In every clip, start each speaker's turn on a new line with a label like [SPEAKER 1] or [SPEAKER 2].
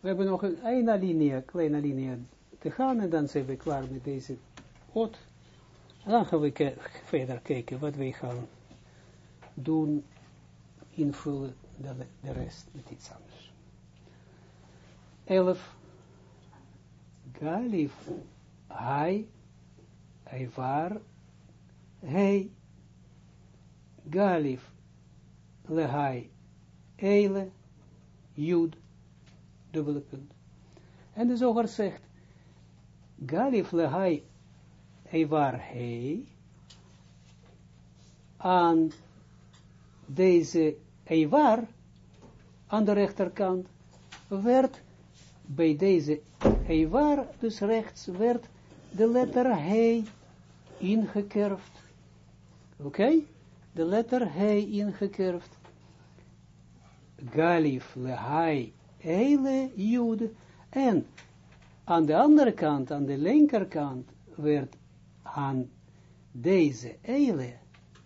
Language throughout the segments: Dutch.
[SPEAKER 1] We hebben nog een, kleine alinea te gaan en dan zijn we klaar met deze ot. En dan gaan we verder kijken wat wij gaan doen, invullen de, de rest met iets anders. 11. Galif, hij, hij waar, hij, Galif, lehai, eile, jud, dubbele punt. En de zoger zegt, Galif lehai, waar, hij, aan deze Eivar aan de rechterkant werd bij deze Eivar, dus rechts, werd de letter He ingekerfd. Oké? De letter He ingekerfd. Galif lehai eile jude. En aan de andere kant, aan de linkerkant, werd aan deze eile,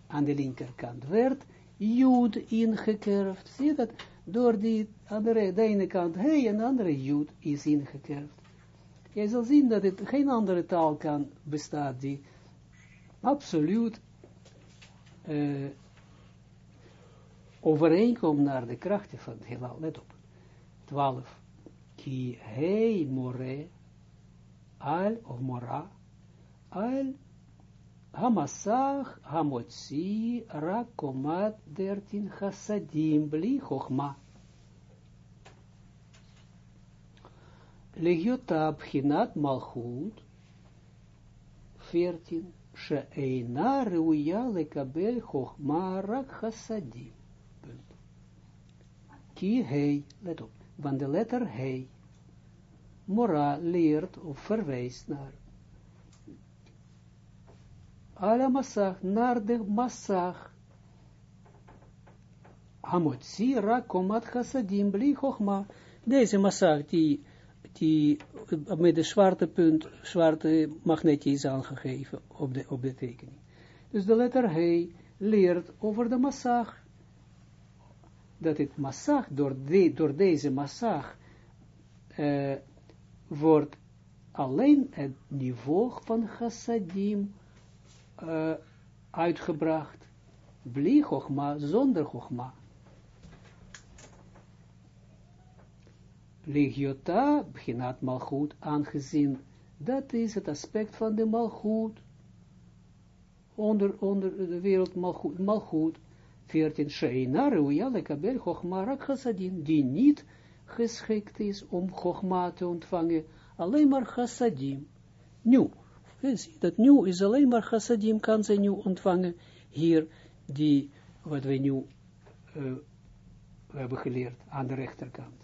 [SPEAKER 1] aan de linkerkant, werd Jood ingekerfd. Zie je dat? Door die andere, de ene kant hey en de andere Jood is ingekerfd. Je zal zien dat het geen andere taal kan bestaan die absoluut uh, overeenkomt naar de krachten van het heelal. Let op. 12. Ki hei more al of mora al Hamasach hamotzi rakomat dertin chassadim bli chochma. Legiota bchinat malchut, 14. She'eina reuya lekabel chochma rak chassadim. Ki hei, let op, van de letter hei. Mora leert of verwijst naar ala massach, naar de massach. Hamotsira komat chassadim bli chochma. Deze massach die, die met de zwarte punt, zwarte magneetje is aangegeven op de, op de tekening. Dus de letter He leert over de massach, dat het massach, door, de, door deze massach, uh, wordt alleen het niveau van chassadim uh, uitgebracht. Bli chogma, zonder chogma. Legiota, beginat malchut, aangezien dat is het aspect van de malchut, onder, onder de wereld malchut, malchut 14, Sheina, Reuya, Lekabel, die niet geschikt is om Chogma te ontvangen, alleen maar Chassadim. Nu, dat nu is alleen maar chassadim kan zij nu ontvangen, hier die, wat wij nu hebben geleerd aan de rechterkant.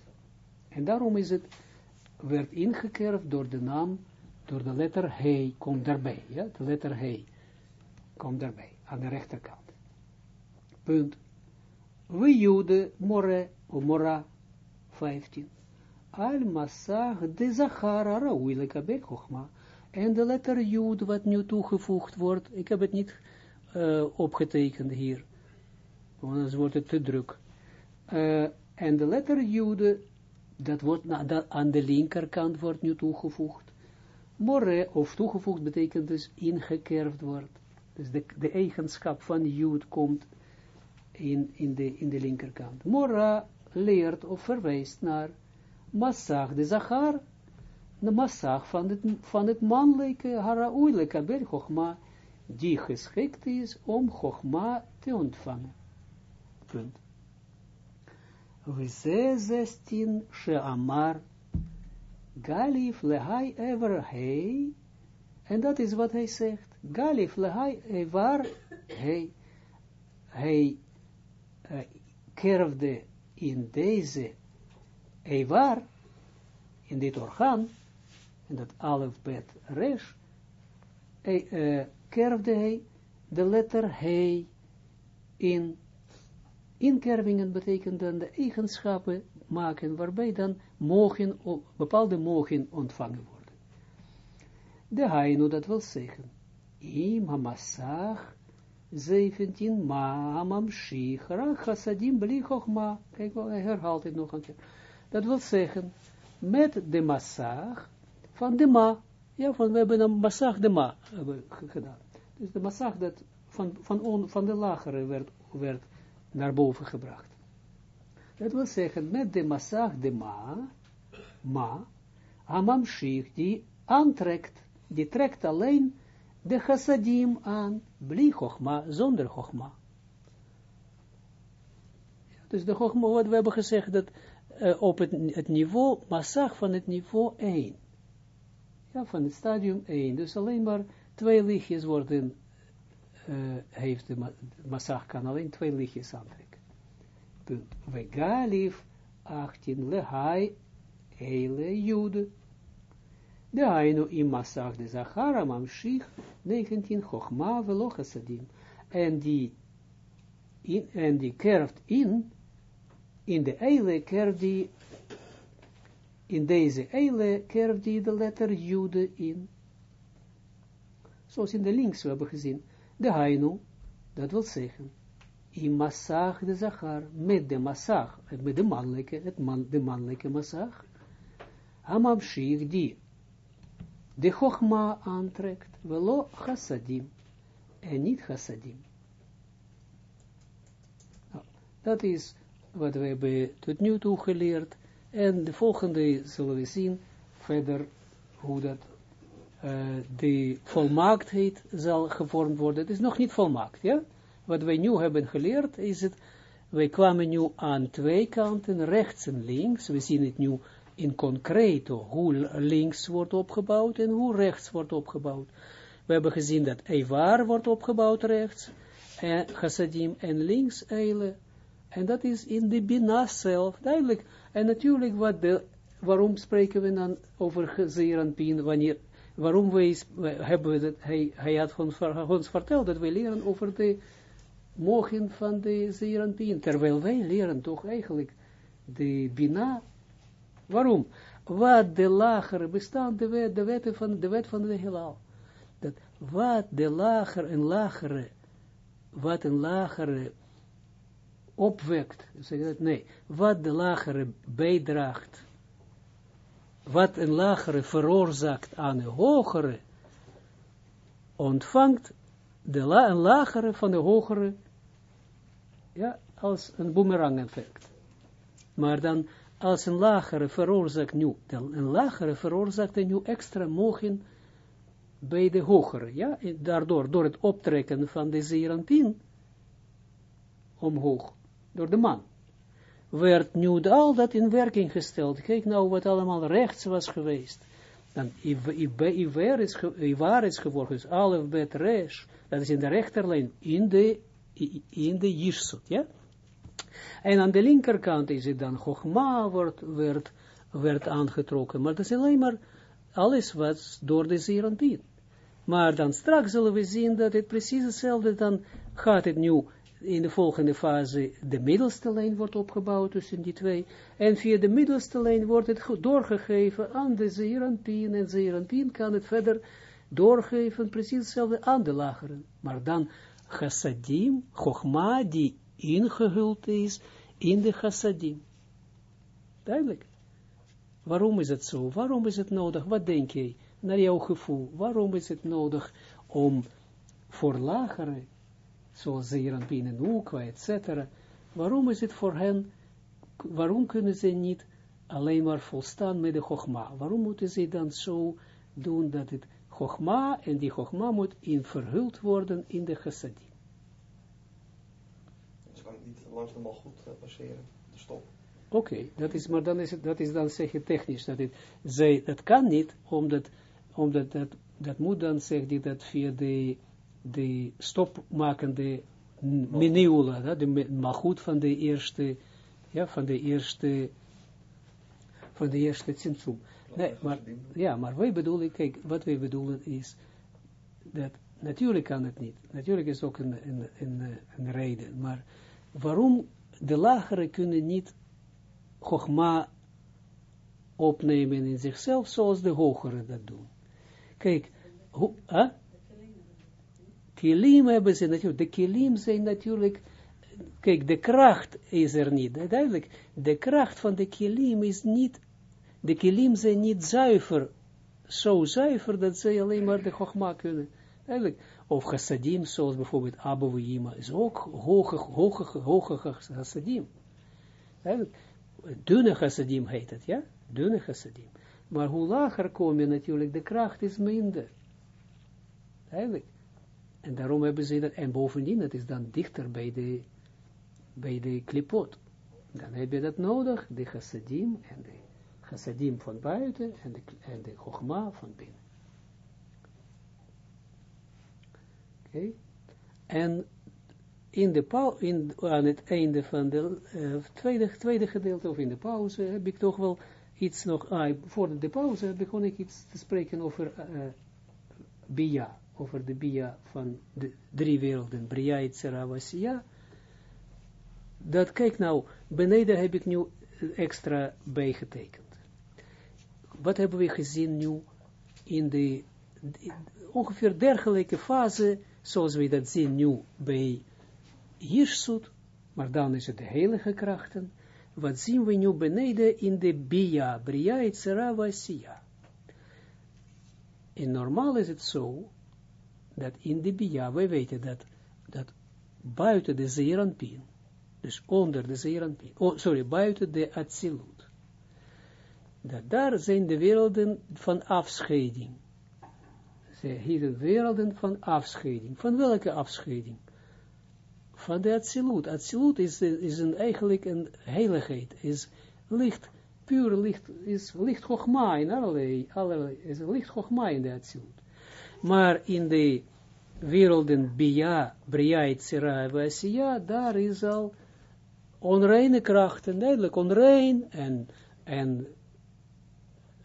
[SPEAKER 1] En daarom is het, werd ingekerfd door de naam, door de letter He, komt daarbij, ja, de letter He, komt daarbij, aan de rechterkant. Punt. We jude more, o mora, 15. Al masach de zachara rauile kabel chochma en de letter Jud, wat nu toegevoegd wordt, ik heb het niet opgetekend hier, want anders wordt het te druk. En de letter Jud, dat wordt aan de linkerkant wordt nu toegevoegd. More, of toegevoegd, betekent dus ingekerfd wordt. Dus de, de eigenschap van Jud komt in, in, de, in de linkerkant. Mora leert of verwijst naar Massach de Zachar, de massag van het, van het mannelijke, haraoeilijke ber Chogma, die geschikt is om Chogma te ontvangen. Punt. We zestien she'amar galif lehai ever hei, en dat is wat hij zegt, galif lehai ever hei, hij kerfde in deze evar, in dit orgaan, en dat alef bet resh, kerfde hij de letter he in. Inkervingen betekent dan de eigenschappen maken, waarbij dan mogen, bepaalde mogen ontvangen worden. De hainu, dat wil zeggen, im hamassach, 17, ma mamshich, rach hasadim bli chochma, kijk hij herhaalt het nog een keer. Dat wil zeggen, met de massag van de ma. Ja, van, we hebben een massag de ma gedaan. Dus de massag dat van, van, on, van de lagere werd, werd naar boven gebracht. Dat wil zeggen, met de massag de ma, ma, Amamshich, die aantrekt, die trekt alleen de chassadim aan, bli chogma, zonder chogma. Dus de chogma, wat we hebben gezegd, dat uh, op het, het niveau, massag van het niveau 1. Ja, van het stadium 1. Dus alleen maar twee lichtjes worden, uh, heeft de ma massag kan alleen twee lichtjes aantrekken. Punt. We galif 18 lehai hele jude. De Ainu im Masach de Zachara Mamshich 19 Chochma velo Chassadim. En die, in, en die kerft in, in de eile kerft die, in deze eile kerft die de letter Jude in. Zoals in de links we hebben gezien. De Hainu, dat wil zeggen, in Masach de Zachar, met de Masach, met de mannelijke, het man, de mannelijke Masach, Amamshich die de Chogma aantrekt, velo chassadim, en niet chassadim. Nou, dat is wat we hebben tot nu toe geleerd, en de volgende zullen we zien verder hoe dat uh, de volmaaktheid zal gevormd worden. Het is nog niet volmaakt, ja? Wat wij nu hebben geleerd is het, wij kwamen nu aan twee kanten, rechts en links, we zien het nu in concreto hoe links wordt opgebouwd en hoe rechts wordt opgebouwd. We hebben gezien dat Eivar wordt opgebouwd rechts, en Chassadim en links Eile. En dat is in de Bina zelf, duidelijk. En natuurlijk, wat de, waarom spreken we dan over Zeranpien, wanneer, waarom wij, hebben we dat, hij, hij had ons, ons verteld dat we leren over de mogen van de Zeranpien, terwijl wij leren toch eigenlijk de Bina Waarom? Wat de lagere bestaan, de wet, de wet van de wet van de. Dat wat de lager en lagere, wat een lagere opwekt, zeg dat, nee, wat de lagere bijdraagt, wat een lagere veroorzaakt aan een hogere, ontvangt de la, een lagere van de hogere, ja, als een boemerang effect. Maar dan als een lagere veroorzaakt nu, een lagere veroorzaakt nu extra mogen bij de hogere, ja, daardoor, door het optrekken van de zeeranpien, omhoog, door de man, werd nu al dat in werking gesteld. Kijk nou wat allemaal rechts was geweest. Dan Ivar is, is geworden, dus Alef Bet Resh, dat is in de rechterlijn, in de, in de Jirsut, ja. En aan de linkerkant is het dan Chogma wordt, werd, werd aangetrokken. Maar dat is alleen maar alles wat door de Zeranpien. Maar dan straks zullen we zien dat het precies hetzelfde, dan gaat het nu in de volgende fase, de middelste lijn wordt opgebouwd tussen die twee, en via de middelste lijn wordt het doorgegeven aan de Zeranpien, en Zeranpien kan het verder doorgeven, precies hetzelfde aan de lageren. Maar dan chassadim, chogma, die ingehuld is in de chassadim. Duidelijk. Waarom is het zo? Waarom is het nodig? Wat denk je? Naar jouw gevoel. Waarom is het nodig om voor lagere, zoals Zeranpien en Oekwa, etc. Waarom is het voor hen, waarom kunnen ze niet alleen maar volstaan met de Chogma? Waarom moeten ze dan zo doen dat het Chogma, en die Chogma moet in verhuld worden in de chassadim?
[SPEAKER 2] Goed uh, passeren, de stop.
[SPEAKER 1] Oké, dat is, maar dan is het, dat is dan zeg je technisch, dat het, zij, dat kan niet, omdat, omdat dat, dat moet dan, zeg je, dat via de, de stopmakende meniula, de goed van de eerste, ja, van de eerste, van de eerste tzimtzum. Nee, maar, ja, maar wij bedoelen, kijk, wat wij bedoelen is, dat, natuurlijk kan het niet, natuurlijk is ook een, een, een, een reden, maar waarom de lagere kunnen niet Chogma opnemen in zichzelf, zoals de hogere dat doen. Kijk, hoe? Kilim hebben ze natuurlijk, de kilim zijn natuurlijk, kijk, de kracht is er niet, duidelijk, de kracht van de kilim is niet de kilim zijn niet zuiver, zo zuiver, dat zij alleen maar de chogma kunnen. Eigenlijk, of chassadim, zoals bijvoorbeeld Abba Yima, is ook hoge, hoge, hoge chassadim. Dunne chassadim heet het, ja? Dunne chassadim. Maar hoe lager kom je natuurlijk, de kracht is minder. Eigenlijk. En daarom hebben ze dat, en bovendien, het is dan dichter bij de, bij de klipot. Dan heb je dat nodig, de chassadim en de chassadim van buiten en de, en de chogma van binnen. En in de in, aan het einde van de uh, tweede, tweede gedeelte, of in de pauze, heb ik toch wel iets nog, ah, voor de pauze begon ik iets te spreken over uh, Bia, over de Bia van de drie werelden, Bria, Itzera, Vasia. Dat, kijk nou, beneden heb ik nu extra bijgetekend. Wat hebben we gezien nu in de, ongeveer dergelijke fase, zoals we dat zien nu bij Jirsut, maar dan is het de heilige krachten, wat zien we nu beneden in de Bia, Bria, Itzera, Vasia. En normaal is het zo, dat in de Bia, wij weten dat, dat buiten de Zeranpien, dus onder de Zeranpien, oh, sorry, buiten de Atsilut, dat daar zijn de werelden van afscheiding. Ze heten werelden van afscheiding. Van welke afscheiding? Van de Atsilut. Atsilut is, is een, eigenlijk een heiligheid, is licht, puur licht, is licht Chogma in allerlei, is licht Chogma in de Atsilut. Maar in de werelden Bia, Bria, Itzera, Vasia, daar is al onreine krachten, duidelijk onrein en, en,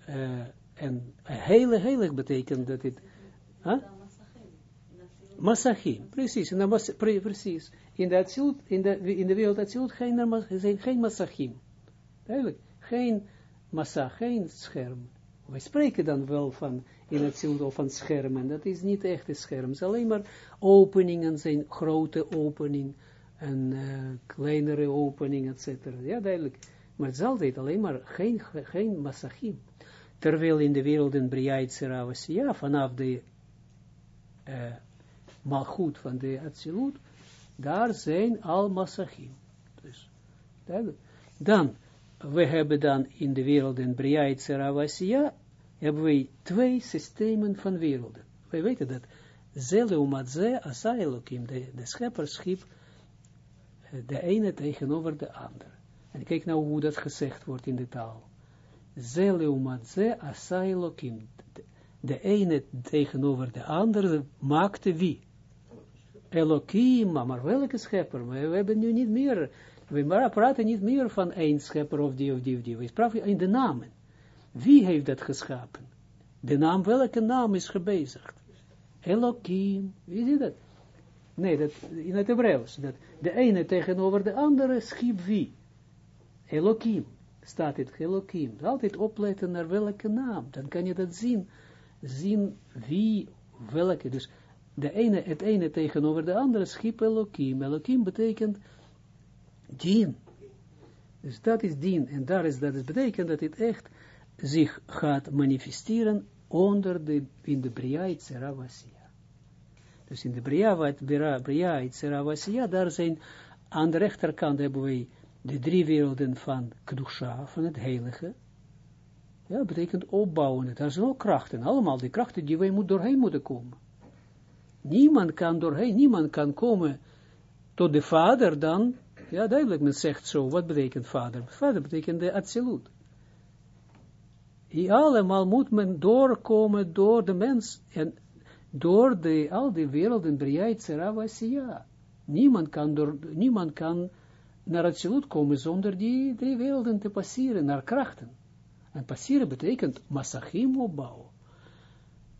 [SPEAKER 1] uh, en heilig, heilig betekent dat het, huh? Masachim, precies, in de. In de, atsilut, in de, in de wereld Atsilut geen, zijn geen Masachim. Duidelijk, geen massa, geen scherm. Wij spreken dan wel van in het ziel van schermen. Dat is niet echt een scherm. Het alleen maar openingen zijn grote opening en uh, kleinere opening, etc. Ja, duidelijk. Maar het is altijd alleen maar geen, geen massachim. Terwijl in de wereld in Briait ja, vanaf de uh, malgoed van de Atsilut, daar zijn al massachim. Dus. Dan, we hebben dan in de wereld in Briait Seravasya, hebben we twee systemen van werelden. Wij weten dat Zeleumatze Asa Elohim, de, de schepper schiep de ene tegenover de ander. En kijk nou hoe dat gezegd wordt in de taal. Zeleumatze Asa Elohim. De ene tegenover de andere maakte wie? Elohim, maar welke schepper? We, hebben nu niet meer, we praten niet meer van één schepper of die of die of die. We praten in de namen. Wie heeft dat geschapen? De naam, welke naam is gebezigd? Elohim. Wie ziet dat? Nee, dat, in het Hebreeuws. Dat de ene tegenover de andere schiep wie? Elohim. Staat het Elohim. Altijd opletten naar welke naam. Dan kan je dat zien. Zien wie, welke. Dus de ene, het ene tegenover de andere schiep Elohim. Elohim betekent dien. Dus dat is dien. En daar is, dat is betekent dat het echt zich gaat manifesteren onder de, in de Bria. Dus in de Bria, Bria Itzeravasiya, daar zijn, aan de rechterkant hebben wij de drie werelden van Kedusha, van het heilige. Ja, betekent opbouwen. Daar zijn ook krachten, allemaal die krachten die wij moet, doorheen moeten komen. Niemand kan doorheen, niemand kan komen tot de vader dan, ja duidelijk, men zegt zo, wat betekent vader? Vader betekent de absolute allemaal moet men doorkomen door de mens en door de, al die werelden, Seravasia. Niemand kan, door, niemand kan naar het salut komen zonder die drie werelden te passeren, naar krachten. En passeren betekent massachim opbouwen.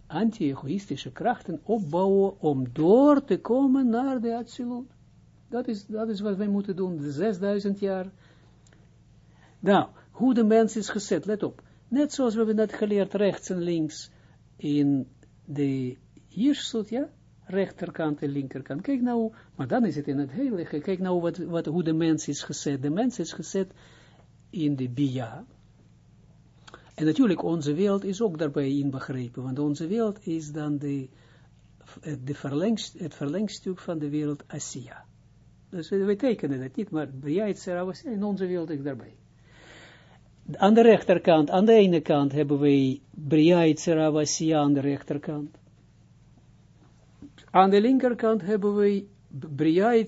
[SPEAKER 1] Anti-egoïstische krachten opbouwen om door te komen naar de absolute. Dat is, dat is wat wij moeten doen, de 6000 jaar. Nou, hoe de mens is gezet, let op. Net zoals we hebben net geleerd, rechts en links in de Jirsut, ja, rechterkant en linkerkant. Kijk nou, maar dan is het in het heilige. Kijk nou wat, wat, hoe de mens is gezet. De mens is gezet in de Bia. En natuurlijk, onze wereld is ook daarbij inbegrepen, want onze wereld is dan de, de verlengst, het verlengstuk van de wereld Asia. Dus we tekenen het niet, maar Bria Yitzhara in onze wereld is daarbij. Aan de rechterkant, aan de ene kant hebben wij Bria Asia aan de rechterkant. Aan de linkerkant hebben wij Bria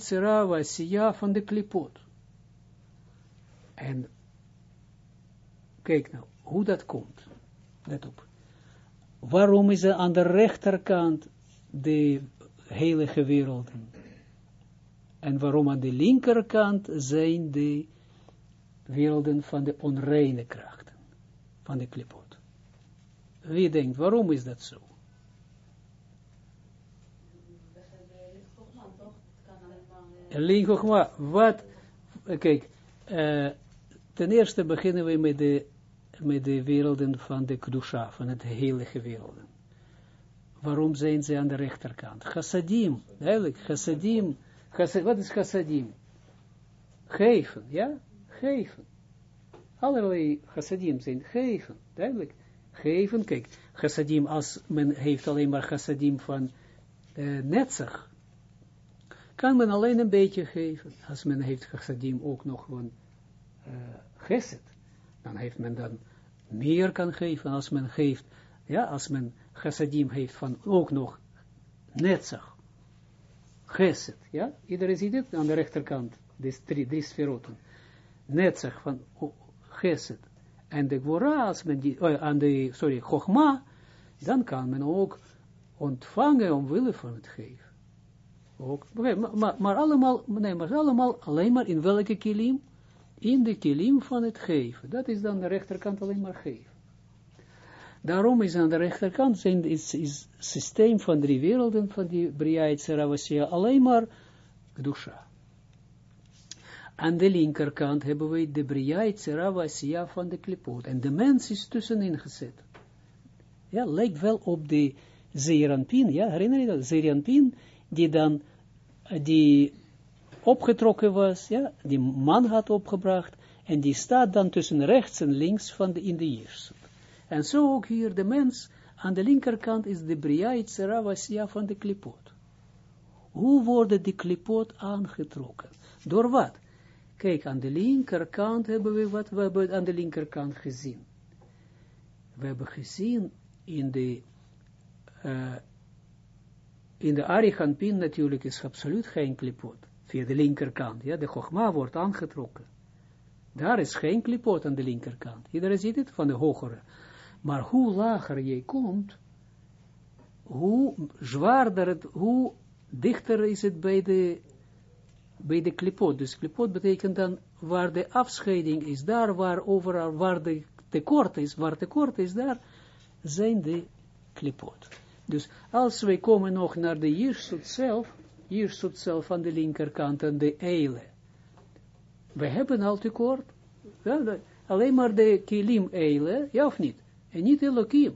[SPEAKER 1] Asia van de klipot. En kijk nou, hoe dat komt. Let op. Waarom is er aan de rechterkant de heilige werelden? En waarom aan de linkerkant zijn de werelden van de onreine krachten, van de klipot? Wie denkt, waarom is dat zo? Lingogma, wat, kijk, uh, ten eerste beginnen we met de met de werelden van de Kedusha, van het heilige werelden. Waarom zijn ze aan de rechterkant? Chassadim, duidelijk, chassadim, chassad, wat is chassadim? Geven, ja? Geven. Allerlei chassadim zijn geven, duidelijk. Geven, kijk, chassadim, als men heeft alleen maar chassadim van uh, netzig, kan men alleen een beetje geven. Als men heeft chassadim ook nog van uh, geset dan heeft men dan meer kan geven als men geeft, ja, als men chassadim heeft van ook nog netzach, geset, ja, iedereen ziet het aan de rechterkant, deze drie, drie sferoten, netzach van geset, en de gwora, als men die, oh, aan de, sorry, chogma, dan kan men ook ontvangen omwille van het geven. Ook, maar, maar, allemaal, nee, maar allemaal, alleen maar in welke kilim? In de kilim van het geven. Dat is dan de rechterkant alleen maar geven. Daarom is aan de rechterkant zijn, is, is systeem van drie werelden van die Bria Ravasya alleen maar Gdusha. Aan de linkerkant hebben we de Bria Ravasya van de klipot. En de mens is tussenin gezet. Ja, lijkt wel op de Zeranpin, ja, herinner je dat? Zeranpin, die dan, die opgetrokken was, ja, die man had opgebracht, en die staat dan tussen rechts en links van de, in de Jirsut. En zo ook hier de mens, aan de linkerkant is de Bria Itzera van de klipot. Hoe worden die klipot aangetrokken? Door wat? Kijk, aan de linkerkant hebben we wat we hebben aan de linkerkant gezien. We hebben gezien in de uh, in de Ariganpin natuurlijk is absoluut geen klipot via de linkerkant, ja, de Chogma wordt aangetrokken. Daar is geen klipot aan de linkerkant. Iedereen ziet het van de hogere. Maar hoe lager je komt, hoe zwaarder het, hoe dichter is het bij de, bij de klipot. Dus klipot betekent dan waar de afscheiding is, daar waar overal, waar de tekort is, waar tekort is, daar zijn de klipot. Dus als wij komen nog naar de Jirsut zelf, zoet zelf aan de linkerkant en de eile. We hebben al tekort, ja, alleen maar de kilim eile, ja of niet? En niet Elohim.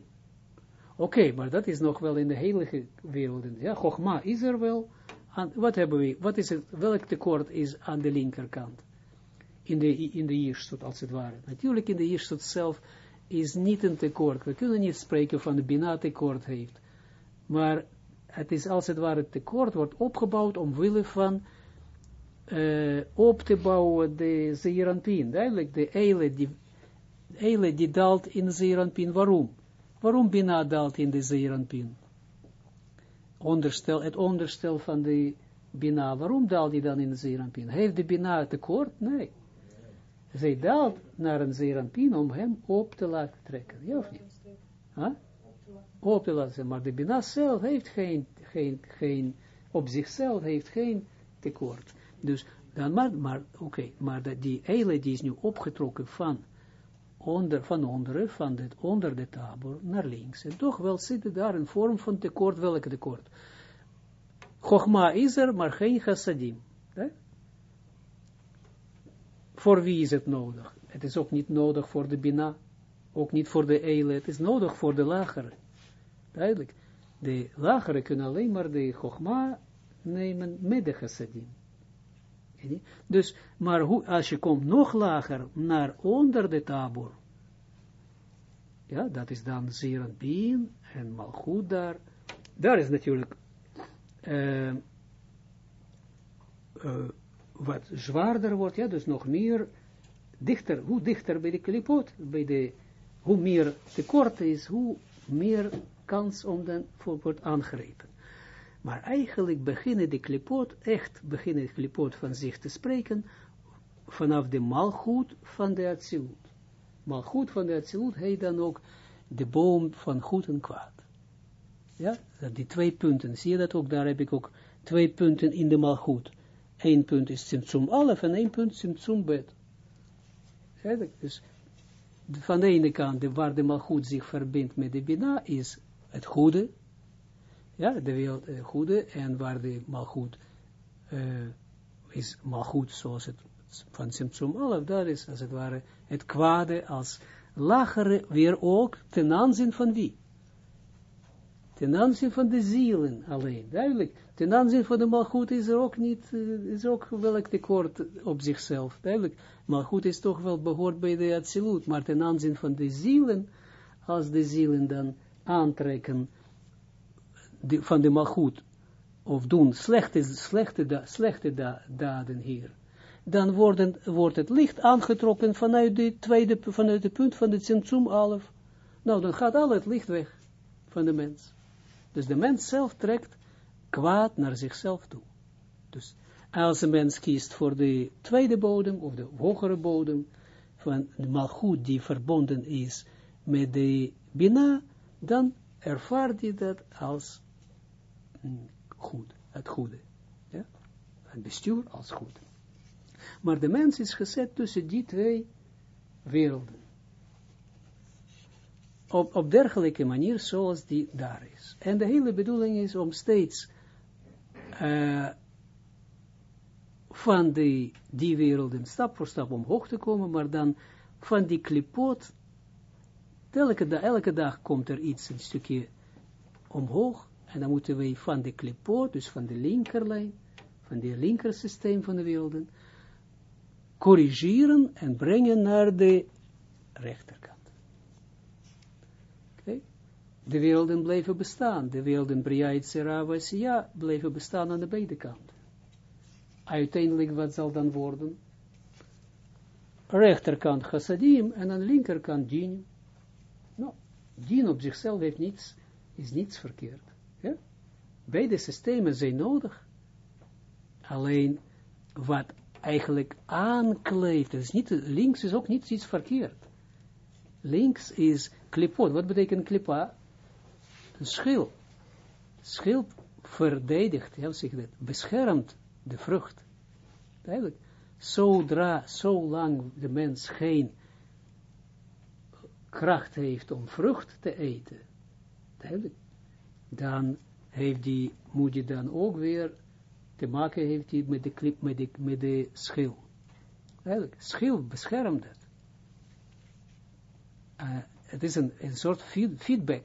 [SPEAKER 1] Oké, maar dat is nog wel in de heilige wereld. Ja, Chogma is er wel. Aan, wat hebben we, wat is het, welk tekort is aan de linkerkant? In de, in de Jirsut, als het ware. Natuurlijk in de Jirsut zelf is niet een tekort. We kunnen niet spreken van de Bina tekort heeft. Maar het is als het ware tekort wordt opgebouwd omwille van uh, op te bouwen de Zeeranpien. Duidelijk, de eile die, eile die daalt in de Zeeranpien. Waarom? Waarom Bina daalt in de Zeeranpien? Onderstel, het onderstel van de Bina. Waarom daalt die dan in de Zeeranpien? Heeft de Bina tekort? Nee. Zij daalt naar een Zeeranpien om hem op te laten trekken. Ja of niet? Huh? Op te maar de Bina zelf heeft geen, geen, geen, op zichzelf heeft geen tekort. Dus dan maar, maar oké, maar dat die eile is nu opgetrokken van onder, van onderen, van het, onder de tabor naar links. En toch wel zit er daar een vorm van tekort, welke tekort? Chogma is er, maar geen chassadim. Voor wie is het nodig? Het is ook niet nodig voor de Bina, ook niet voor de eile, het is nodig voor de lagere. Duidelijk. De lagere kunnen alleen maar de Chogma nemen met de chassadim. Dus, maar hoe, als je komt nog lager naar onder de tabor, Ja, dat is dan zeer bien en malgoed daar. Daar is natuurlijk uh, uh, wat zwaarder wordt, ja, dus nog meer dichter, hoe dichter bij de klipot, bij de, hoe meer tekort is, hoe meer kans om dan voor wordt aangrepen. Maar eigenlijk beginnen de klipot, echt beginnen de klipot van zich te spreken, vanaf de malgoed van de Atsilut. Malgoed van de Atsilut heet dan ook de boom van goed en kwaad. Ja, die twee punten, zie je dat ook, daar heb ik ook twee punten in de malgoed. Eén punt is Simtsum Alef en één punt Simtsum Bet. Dus van de ene kant, de, waar de malgoed zich verbindt met de Bina, is het goede, ja, de wereld uh, goede, en waar de malgoed uh, is malgoed, zoals het van Simtsum Alef, daar is als het ware het kwade als lagere weer ook ten aanzien van wie? Ten aanzien van de zielen alleen, duidelijk. Ten aanzien van de malgoed is er ook niet, uh, is ook welk tekort op zichzelf, duidelijk. Malgoed is toch wel behoort bij de absolute, maar ten aanzien van de zielen, als de zielen dan aantrekken van de malgoed, of doen slechte, slechte, slechte da, daden hier, dan worden, wordt het licht aangetrokken vanuit de tweede, vanuit de punt van de centrum alf. Nou, dan gaat al het licht weg van de mens. Dus de mens zelf trekt kwaad naar zichzelf toe. Dus als een mens kiest voor de tweede bodem, of de hogere bodem, van de malgoed die verbonden is met de bina, dan ervaart hij dat als goed, het goede. Ja? Het bestuur als goed. Maar de mens is gezet tussen die twee werelden. Op, op dergelijke manier zoals die daar is. En de hele bedoeling is om steeds uh, van die, die werelden stap voor stap omhoog te komen, maar dan van die klipot, elke, dag, elke dag komt er iets, een stukje omhoog, en dan moeten we van de klipot, dus van de linkerlijn, van de linkersysteem van de werelden, corrigeren en brengen naar de rechterkant. De werelden blijven bestaan. De werelden Bria, Itzera, blijven bestaan aan de beide kanten. Uiteindelijk, wat zal dan worden? Rechterkant chassadim en aan de linkerkant dien. Dien op zichzelf heeft niets, is niets verkeerd. Ja? Beide systemen zijn nodig. Alleen wat eigenlijk aankleedt. Dus niet, links is ook niet iets verkeerd. Links is klipot. Wat betekent klipa? Een schil. Schil verdedigt, ja, zeg beschermt de vrucht. Eigenlijk, zodra, zolang de mens geen kracht heeft om vrucht te eten, dan heeft die, moet je dan ook weer te maken heeft met de klip, met de, met de schil. Eigenlijk, schil beschermt het. Uh, het is een, een soort feedback.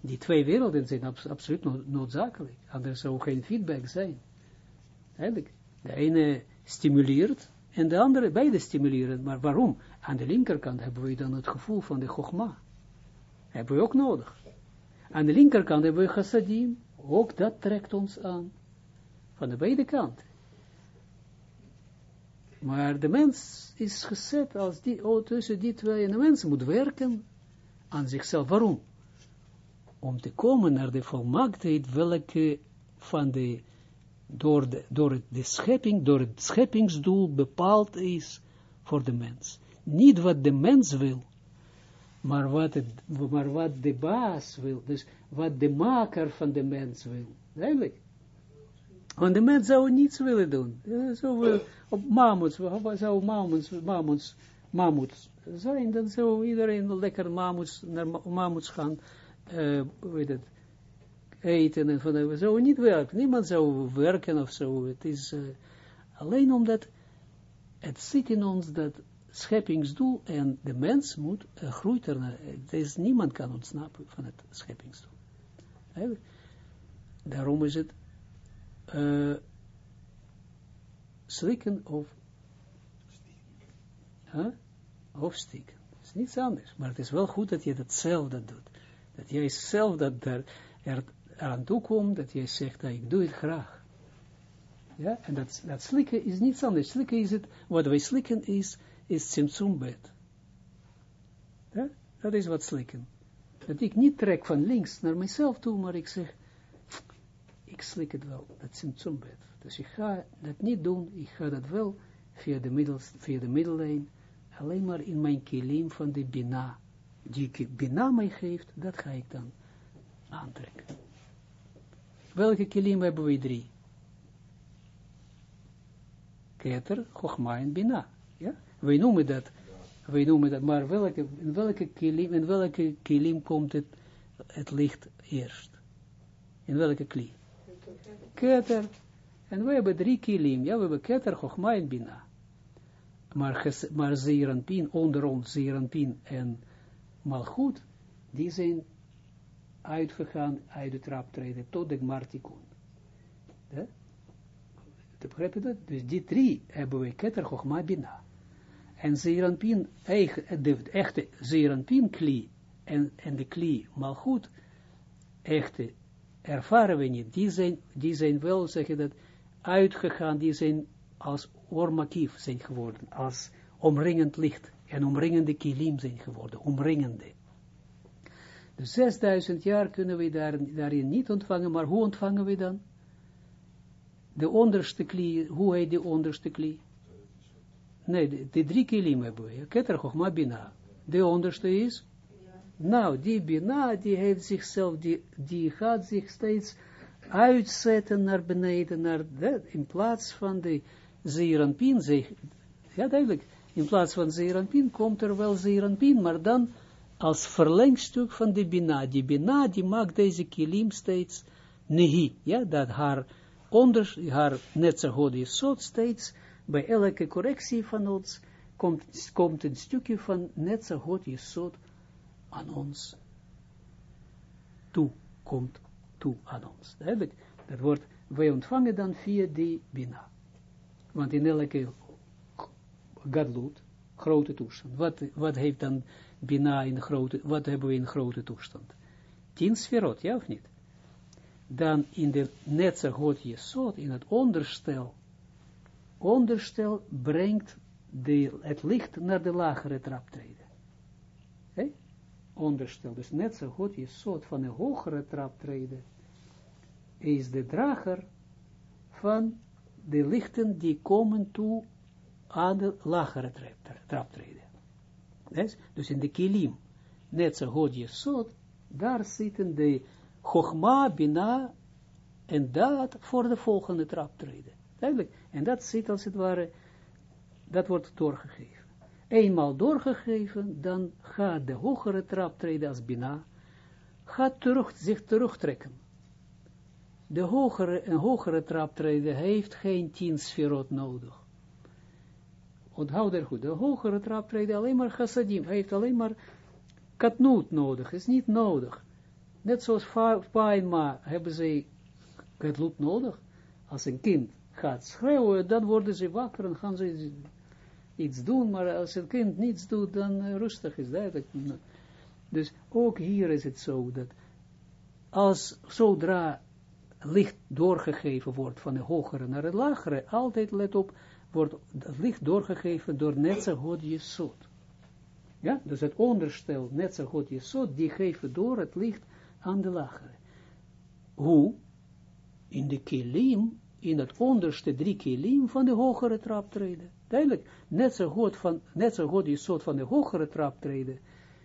[SPEAKER 1] Die twee werelden zijn absoluut noodzakelijk. Anders zou geen feedback zijn. De ene stimuleert en de andere, beide stimuleren. Maar waarom? Aan de linkerkant hebben we dan het gevoel van de chogma. Hebben we ook nodig. Aan de linkerkant hebben we chassadim. Ook dat trekt ons aan. Van de beide kanten. Maar de mens is gezet als die, oh, tussen die twee. En de mens moet werken aan zichzelf. Waarom? Om te komen naar de volmaaktheid welke van de, door de, door de schepping, door het scheppingsdoel bepaald is voor de mens. Niet wat de mens wil, maar wat, het, maar de baas wil. Dus wat de maker van de mens wil. Eigenlijk. Want de mens zou niets willen doen. Zo op mammoets, zou mammoets, mammoets, mammoets zijn, dan zou iedereen lekker mammoets, naar mammoets gaan, uh, weet het, eten en van zou niet werken. Niemand zou werken of zo. Het is uh, alleen omdat het zit in ons dat scheppingsdoel en de mens moet, uh, is, niemand kan ontsnappen van het scheppingsdoel. Daarom is het uh, slikken of, huh? of stikken. is niets anders. Maar het is wel goed dat je dat zelf dat doet. Dat jij zelf dat er, er aan toekomt, dat jij zegt, dat ik doe het graag. Ja, en dat, slikken is niets anders. Slikken is het, wat wij slikken is, is simtsumbed. Ja, dat is wat slikken. Dat ik niet trek van links naar mezelf toe, maar ik zeg, ik slik het wel, dat simtsumbed. Dus ik ga dat niet doen, ik ga dat wel via de, middel, via de middellijn, alleen maar in mijn kilim van de Bina, die Bina mij geeft, dat ga ik dan aantrekken. Welke kilim hebben we drie? Keter, Chochma en Bina. Ja? Wij noemen dat, wij noemen dat, maar welke, in welke kilim, in welke kilim komt het, licht eerst? In welke kli? Keter. En we hebben drie kilim, ja, we hebben Keter, Chochma en Bina. Maar, maar Zeeranpin, onder ons Zeeranpin en Malchut, die zijn uitgegaan uit de traptreden tot de Martikun. Ja? Begrijp je dat? Dus die drie hebben we Keter, Chochma, Bina. En Zeeranpin, de echte Zeeranpin kli en, en de kli Malchut, echte, ervaren we niet. Die zijn, die zijn wel, zeg je dat, uitgegaan, die zijn als ormakief zijn geworden, als omringend licht en omringende kilim zijn geworden, omringende. Dus 6000 jaar kunnen we daar, daarin niet ontvangen, maar hoe ontvangen we dan? De onderste kli, hoe heet de onderste kli? Nee, de, de drie kilim hebben we. Keter, Chochma, Bina. De onderste is? Nou, die Bina, die heeft zichzelf, die, die gaat zich steeds uitzetten naar beneden, naar de, in plaats van de Zeeranpin, ja duidelijk, in plaats van Zeeranpin komt er wel Zeeranpin, maar dan als verlengstuk van de Bina. Die Bina, die maakt deze kilim steeds nehi, ja, dat haar onder, haar netzerhod is zo steeds, bij elke correctie van ons, komt, komt een stukje van netzerhod is zo aan ons toe, komt toe aan ons. Duidelijk, dat wordt, wij ontvangen dan via die Bina. Want in elke gadlut, grote toestand, wat, wat heeft dan Bina in grote, wat hebben we in grote toestand? Tien sferot, ja of niet? Dan in de netze God Jesod, in het onderstel, onderstel brengt de, het licht naar de lagere traptreden. Hey? Onderstel, dus netze God Jesod van de hogere traptreden, is de drager van de lichten die komen toe aan de lagere traptreden. Dus, in de kilim, net zo God Jesod, daar zitten de Chogma, Bina en dat voor de volgende traptreden. Duidelijk. En dat zit als het ware, dat wordt doorgegeven. Eenmaal doorgegeven, dan gaat de hogere traptreden als Bina, gaat terug, zich terugtrekken de hogere, een hogere traptreden heeft geen tien sferot nodig. Onthoud er goed, de hogere traptreden alleen maar chassadim, heeft alleen maar katnoot nodig, is niet nodig. Net zoals pa en ma hebben ze katnoot nodig. Als een kind gaat schreeuwen, dan worden ze wakker en gaan ze iets doen, maar als een kind niets doet, dan rustig is dat. Dus ook hier is het zo, dat als zodra licht doorgegeven wordt van de hogere naar de lagere, altijd, let op, wordt het licht doorgegeven door Netzachot Jesod. Ja, dus het onderstel Netzachot Jesod, die geven door het licht aan de lagere. Hoe? In de kilim, in het onderste drie kilim van de hogere traptreden. Duidelijk, Netzachot van, Netzachot Jesod van de hogere traptreden,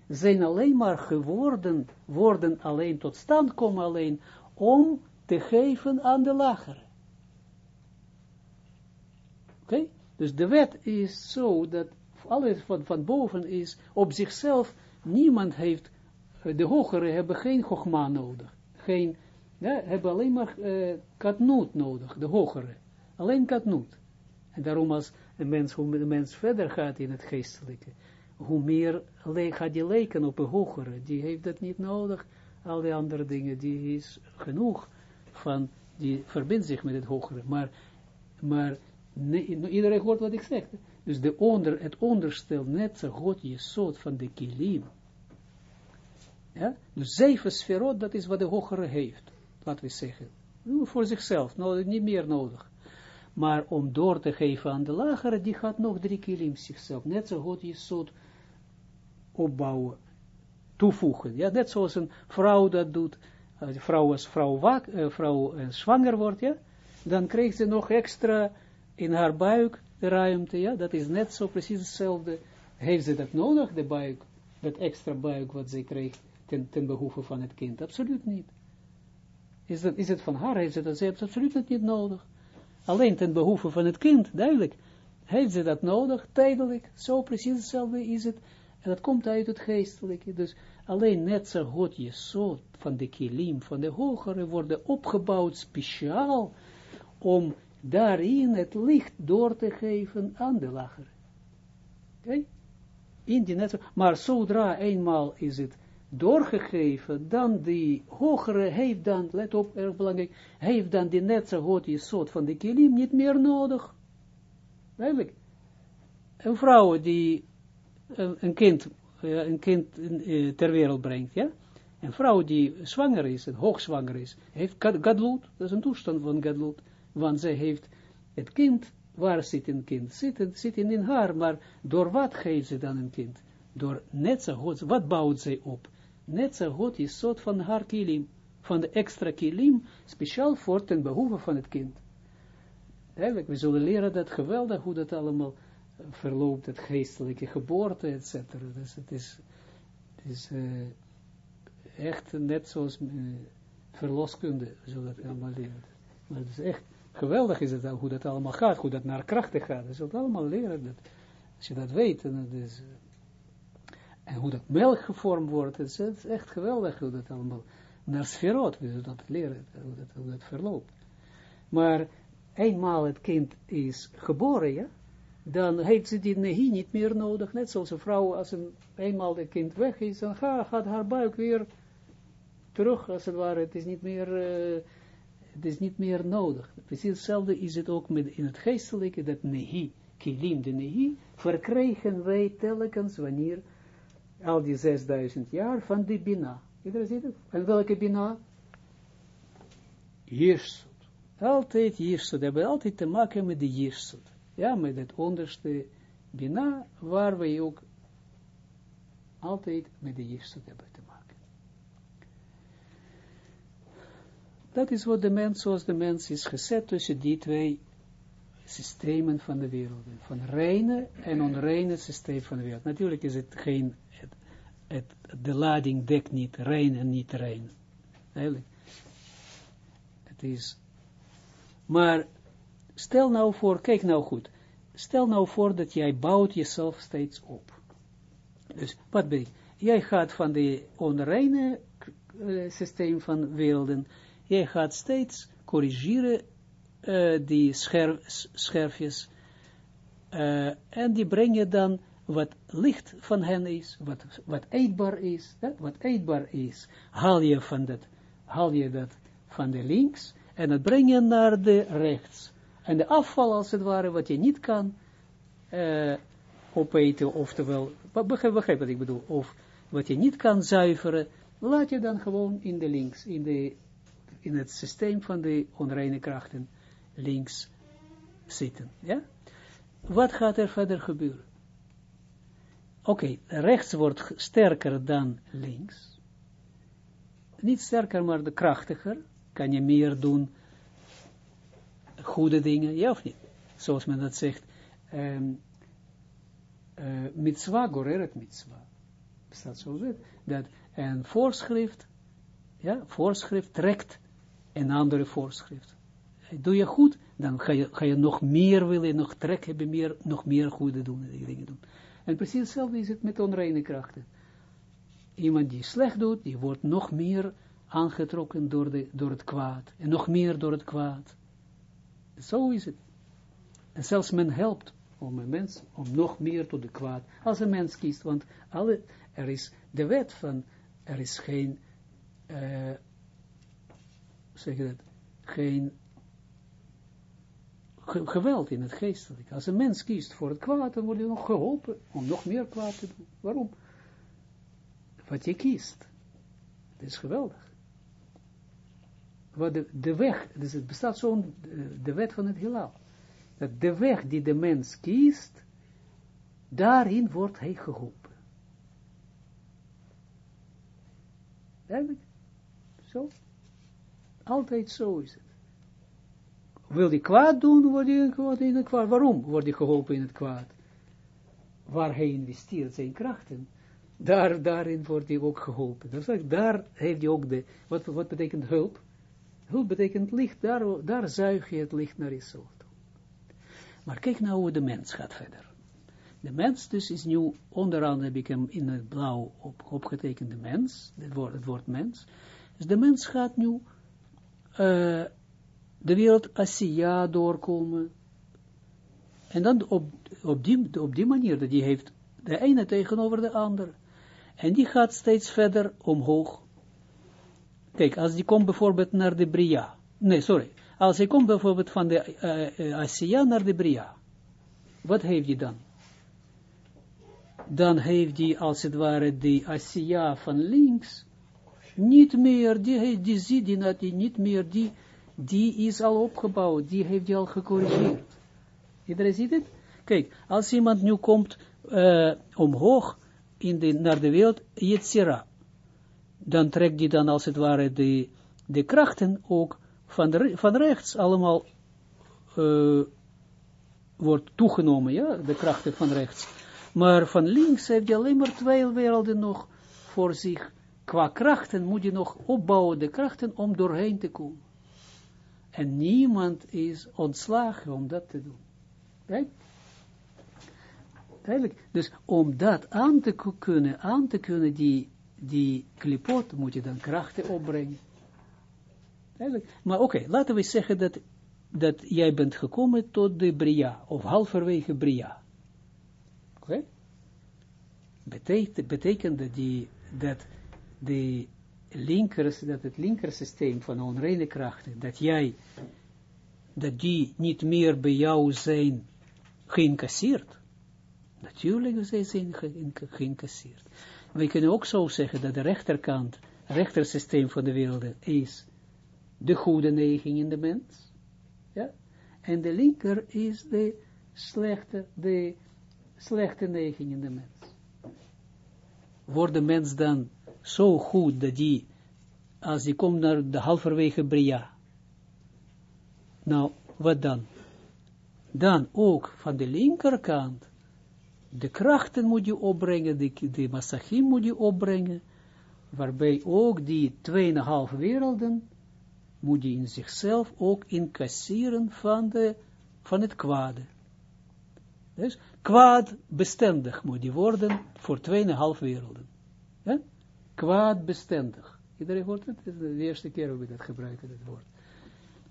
[SPEAKER 1] zijn alleen maar geworden, worden alleen tot stand komen alleen, om te geven aan de lagere. Oké? Dus de wet is zo dat alles van, van boven is op zichzelf, niemand heeft, eh, de hogere hebben geen gogma nodig. Geen, hebben alleen maar uh, nodig, de hogere. Alleen katnoot. En daarom als een mens, hoe een mens verder gaat in het geestelijke, hoe meer gaat die lijken op een hogere, die heeft dat niet nodig. Al die andere dingen, die is genoeg van, die verbindt zich met het hogere, maar, maar iedereen hoort wat ik zeg. dus de onder, het onderstel net God je soort van de kilim. Ja? Dus zeven sferot, dat is wat de hogere heeft, laten we zeggen. Voor zichzelf, nou, niet meer nodig. Maar om door te geven aan de lagere, die gaat nog drie kilim zichzelf. Net zo God je soort opbouwen, toevoegen. Ja, net zoals een vrouw dat doet. Als vrouw als vrouw, wak, uh, vrouw uh, zwanger wordt, ja, dan krijgt ze nog extra in haar buik de ruimte, ja, dat is net zo precies hetzelfde. Heeft ze dat nodig, de buik, dat extra buik wat ze krijgt ten, ten behoeve van het kind? Absoluut niet. Is, dat, is het van haar, heeft ze dat, ze heeft absoluut niet nodig. Alleen ten behoeve van het kind, duidelijk. Heeft ze dat nodig, tijdelijk, zo precies hetzelfde is het. En dat komt uit het geestelijke. Dus alleen net zo goed je zo van de kilim, van de hogere, worden opgebouwd speciaal om daarin het licht door te geven aan de lagere. Oké? In die net, maar zodra eenmaal is het doorgegeven, dan die hogere heeft dan, let op, erg belangrijk, heeft dan die net zo goed je soort van de kilim niet meer nodig. Eigenlijk. Een vrouw die een, kind, een kind eh, ter wereld brengt, ja, een vrouw die zwanger is, hoogzwanger is, heeft gadloed, dat is een toestand van gadloed, want zij heeft het kind, waar zit een kind? Zit, zit in haar, maar door wat geeft ze dan een kind? Door goed, wat bouwt zij op? Goed is soort van haar kilim, van de extra kilim, speciaal voor ten behoeve van het kind. Eigenlijk, we zullen leren dat geweldig, hoe dat allemaal verloopt, het geestelijke geboorte, et cetera. Dus het is, uh, echt net zoals uh, verloskunde, we zullen dat allemaal leren. Maar het is echt geweldig is het hoe dat allemaal gaat, hoe dat naar krachten gaat. Je zult allemaal leren dat, als je dat weet, en, dat is, en hoe dat melk gevormd wordt, het is echt geweldig hoe dat allemaal, naar sferot, we zullen dat leren, hoe dat, hoe dat verloopt. Maar eenmaal het kind is geboren, ja, dan heeft ze die nehi niet meer nodig, net zoals een vrouw, als een, eenmaal het kind weg is, dan gaat haar buik weer terug, als het ware, het is niet meer... Uh, het is niet meer nodig. Precies hetzelfde is het ook met in het geestelijke, dat nehi, kilim de nehi, verkrijgen wij telkens wanneer al die 6000 jaar van de bina. Iedereen ziet het? En welke bina? Jirsut. Altijd Jirsut. We hebben altijd te maken met de Jirsut. Ja, met het onderste bina, waar we ook altijd met de Jirsut hebben te maken. Dat is wat de mens, zoals de mens is gezet tussen die twee systemen van de wereld. Van reine en onreine systeem van de wereld. Natuurlijk is het geen, het, de lading dekt niet rein en niet rein. Eigenlijk. Het is, maar stel nou voor, kijk nou goed, stel nou voor dat jij bouwt jezelf steeds op. Dus, wat ben ik? Jij gaat van de onreine uh, systeem van werelden jij gaat steeds corrigeren uh, die scherf, scherfjes uh, en die brengen dan wat licht van hen is, wat, wat eetbaar is, wat eetbaar is, haal je, van dat, haal je dat van de links en dat breng je naar de rechts. En de afval als het ware, wat je niet kan uh, opeten, oftewel, begrijp, begrijp wat ik bedoel, of wat je niet kan zuiveren, laat je dan gewoon in de links, in de in het systeem van de onreine krachten links zitten. Ja? Wat gaat er verder gebeuren? Oké, rechts wordt sterker dan links. Niet sterker, maar de krachtiger. Kan je meer doen, goede dingen, ja of niet? Zoals men dat zegt, um, uh, mitzwa goreret mitzwa. Staat zo dat een voorschrift, ja, voorschrift trekt een andere voorschrift. Doe je goed, dan ga je, ga je nog meer willen, nog trek hebben, meer, nog meer goede doen, dingen doen. En precies hetzelfde is het met onreine krachten. Iemand die slecht doet, die wordt nog meer aangetrokken door, de, door het kwaad. En nog meer door het kwaad. Zo is het. En zelfs men helpt om een mens, om nog meer tot de kwaad, als een mens kiest. Want alle, er is de wet van, er is geen uh, zeg je dat, geen geweld in het geestelijke. Als een mens kiest voor het kwaad, dan wordt hij nog geholpen om nog meer kwaad te doen. Waarom? Wat je kiest. Het is geweldig. Wat de, weg, dus het bestaat zo'n, de, wet van het heelal. Dat de weg die de mens kiest, daarin wordt hij geholpen. Eigenlijk. Zo. Altijd zo is het. Wil hij kwaad doen, wordt hij in het kwaad. Waarom wordt hij geholpen in het kwaad? Waar hij investeert zijn krachten, daar, daarin wordt hij ook geholpen. Daar heeft hij ook de, wat, wat betekent hulp? Hulp betekent licht, daar, daar zuig je het licht naar jezelf toe. Maar kijk nou hoe de mens gaat verder. De mens dus is nu, onderaan heb ik hem in het blauw op, opgetekend, de mens, het woord, het woord mens. Dus de mens gaat nu uh, de wereld Asiya doorkomen. En dan op, op, die, op die manier, dat die heeft de ene tegenover de ander. En die gaat steeds verder omhoog. Kijk, als die komt bijvoorbeeld naar de Bria. Nee, sorry. Als hij komt bijvoorbeeld van de uh, uh, Asiya naar de Bria. Wat heeft hij dan? Dan heeft hij als het ware de Asiya van links niet meer, die, die ziet die, die niet meer, die, die is al opgebouwd, die heeft hij al gecorrigeerd. Iedereen ziet het? Kijk, als iemand nu komt uh, omhoog in de, naar de wereld, Yetzira, dan trekt hij dan als het ware de, de krachten ook van, de, van rechts allemaal uh, wordt toegenomen, ja, de krachten van rechts. Maar van links heeft hij alleen maar twee werelden nog voor zich qua krachten moet je nog opbouwen, de krachten om doorheen te komen. En niemand is ontslagen om dat te doen. Eigenlijk, dus om dat aan te kunnen, aan te kunnen, die, die klipot, moet je dan krachten opbrengen. Eigenlijk. Maar oké, laten we zeggen dat, dat jij bent gekomen tot de Bria, of halverwege Bria. Oké? Betekent dat, die, dat de linkers, dat het linkersysteem van onreine krachten, dat jij, dat die niet meer bij jou zijn geïncasseerd. Natuurlijk zijn ze geïncasseerd. We kunnen ook zo zeggen dat de rechterkant, rechtersysteem van de wereld is de goede neiging in de mens. Ja? En de linker is de slechte, de slechte neiging in de mens. Wordt de mens dan zo goed dat die, als die komt naar de halverwege Bria, nou, wat dan? Dan ook van de linkerkant, de krachten moet je opbrengen, de, de moet je opbrengen, waarbij ook die tweeënhalf werelden, moet je in zichzelf ook incasseren van, de, van het kwade. Dus kwaad bestendig moet die worden voor tweeënhalf werelden. Ja? Kwaadbestendig. Iedereen hoort het? Het is de eerste keer dat we dat gebruiken, dat woord.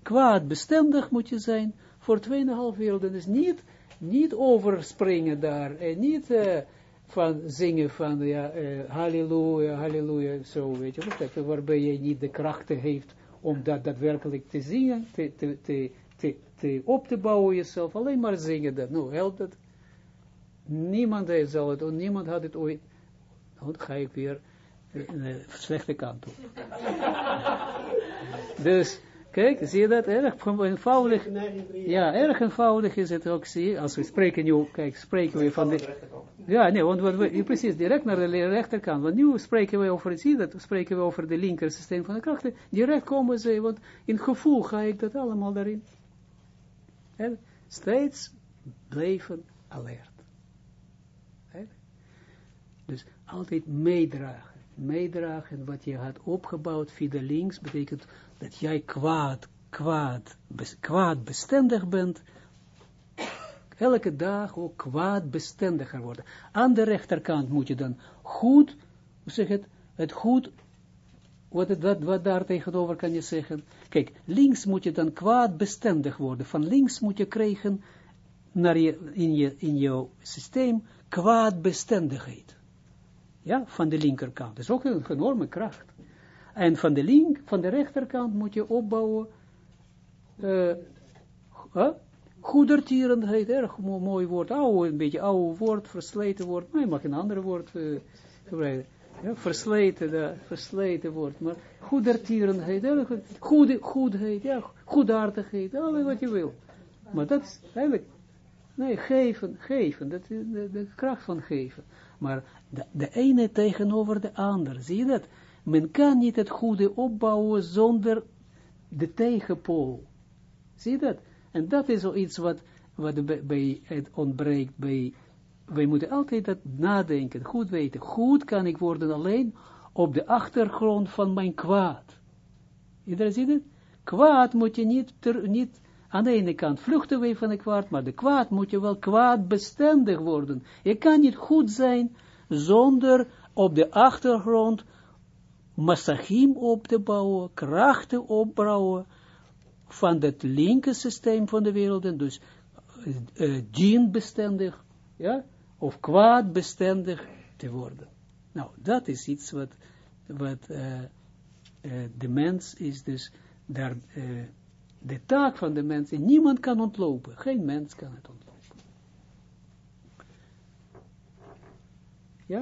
[SPEAKER 1] Kwaadbestendig moet je zijn voor 2,5 werelden. Dus niet, niet overspringen daar. En niet uh, van zingen van ja, uh, halleluja, halleluja, zo weet je. Waarbij je niet de krachten heeft om dat daadwerkelijk te zingen, te, te, te, te, op te bouwen jezelf. Alleen maar zingen dat. Nou, helpt het. Niemand zal het, niemand had het ooit. Dan ga ik weer de slechte kant op. dus, kijk, zie je dat? Erg eenvoudig. Ja, erg eenvoudig is het ook, zie als we spreken nu, kijk, spreken we van de... Ja, nee, want wat we, precies, direct naar de rechterkant. Want nu spreken we over, zie dat, spreken we over de linker systeem van de krachten. Direct komen ze, want in gevoel ga ik dat allemaal daarin. En steeds blijven alert. Dus altijd meedragen meedragen, wat je had opgebouwd via links, betekent dat jij kwaad, kwaad, kwaad bestendig bent, elke dag ook kwaad bestendiger worden. Aan de rechterkant moet je dan goed, hoe zeg het, het goed, wat, het, wat, wat daar tegenover kan je zeggen, kijk, links moet je dan kwaad bestendig worden, van links moet je krijgen, naar je, in, je, in jouw systeem, kwaad bestendigheid ja, van de linkerkant. Dat is ook een enorme kracht. En van de link, van de rechterkant moet je opbouwen, uh, huh? goedertierenheid, erg mooi woord, oude, een beetje oude woord, versleten woord, maar je mag een ander woord uh, gebruiken. Ja, versleten, versleten woord, maar goedertierenheid, goede, goedheid, ja, goedaardigheid, alles wat je wil. Maar dat is eigenlijk, nee, geven, geven, dat is de, kracht van geven. Maar de, ene tegenover de ander, zie je dat? Men kan niet het goede opbouwen zonder de tegenpool. Zie je dat? En dat is zoiets wat, wat bij het ontbreekt bij, wij moeten altijd dat nadenken, goed weten. Goed kan ik worden alleen op de achtergrond van mijn kwaad. Iedereen ziet het? Kwaad moet je niet, niet aan de ene kant vluchten wij van de kwaad, maar de kwaad moet je wel kwaadbestendig worden. Je kan niet goed zijn zonder op de achtergrond massachim op te bouwen, krachten opbouwen van het linker systeem van de wereld, en dus uh, bestendig, ja, of kwaadbestendig te worden. Nou, dat is iets wat, wat uh, de mens is dus, daar, de taak van de mens, en niemand kan ontlopen, geen mens kan het ontlopen. Ja.